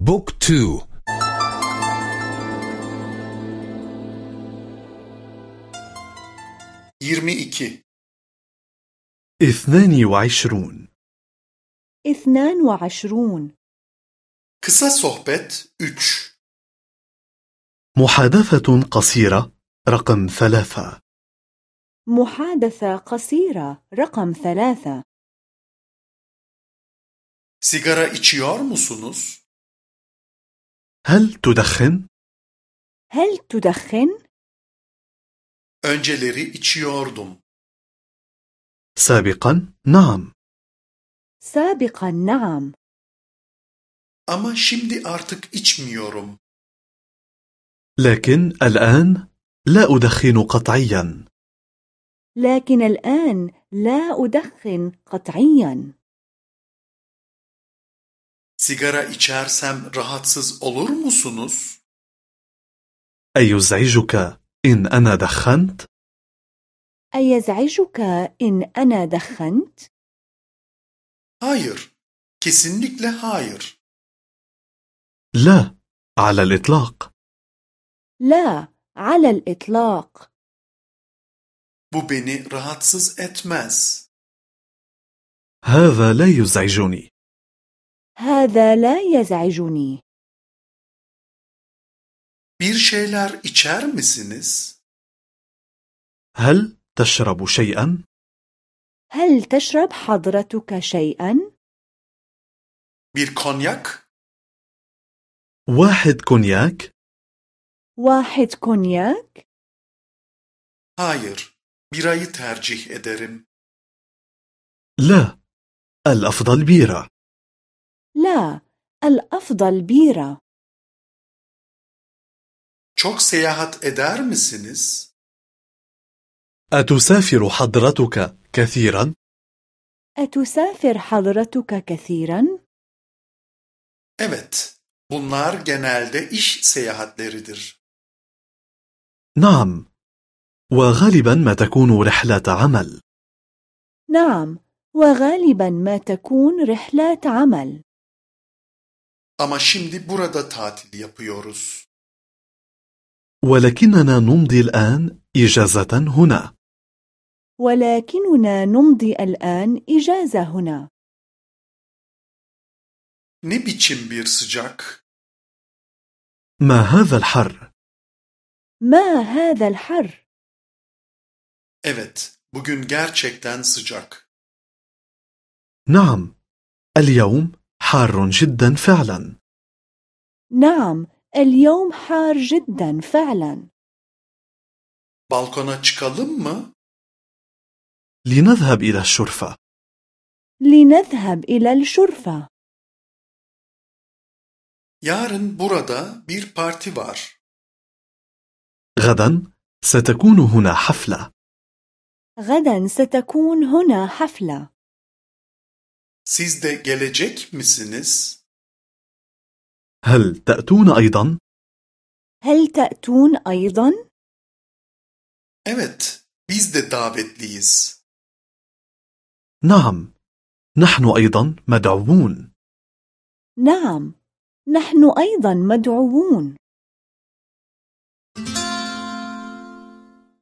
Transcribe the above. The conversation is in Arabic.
Book two. Yirmi iki. اثنان وعشرون. اثنان وعشرون. Kısa sohbet 3 محادثة قصيرة رقم ثلاثة. محادثة قصيرة رقم ثلاثة. Sigara içiyor musunuz? هل تدخن؟ هل تدخن؟ Önceleri içiyordum. سابقا نعم سابقا نعم Ama şimdi artık içmiyorum. لكن الآن لا أدخن قطعيا لكن الآن لا أدخن قطعيا سيجارة إيشارسم راهاتسز أولور موسونوس؟ أيزعجك إن أنا دخنت؟ أيزعجك إن أنا دخنت؟ هاير كسنك لا هاير لا على الإطلاق لا على الإطلاق بو بني أتماس هذا لا يزعجني هذا لا يزعجني Bir şeyler içer misiniz? هل تشرب شيئا؟ هل تشرب حضرتك شيئا؟ Bir konyak? واحد كونياك؟ واحد كونياك؟ Hayır. Birayı tercih ederim. لا الأفضل بيرة لا الأفضل بيرة Çok seyahat eder misiniz? أتسافر حضرتك كثيرا؟ أتسافر حضرتك كثيرا؟ Evet. Bunlar genelde iş seyahatleridir. نعم وغالبا ما تكون رحلة عمل نعم وغالبا ما تكون رحلات عمل Ama şimdi burada tatil yapıyoruz. ولكننا نمضي الآن إجازة هنا ولكننا نمضي الآن إجازة هنا Ne biçim bir sıcak? ما هذا الحر؟ ما هذا الحر؟ Evet, bugün gerçekten sıcak. نعم اليوم حار جدا فعلا. نعم اليوم حار جدا فعلا. Balkona çıkalım mı? لنذهب إلى الشرفة. لنذهب إلى الشرفة. Yarın burada bir parti var. غدا ستكون هنا حفلة. غدا ستكون هنا حفلة. Siz de gelecek misiniz? هل تأتون أيضا؟ هل تأتون أيضا؟ Evet, biz de davetliyiz. نعم نحن أيضا مدعوون نعم نحن أيضا مدعوون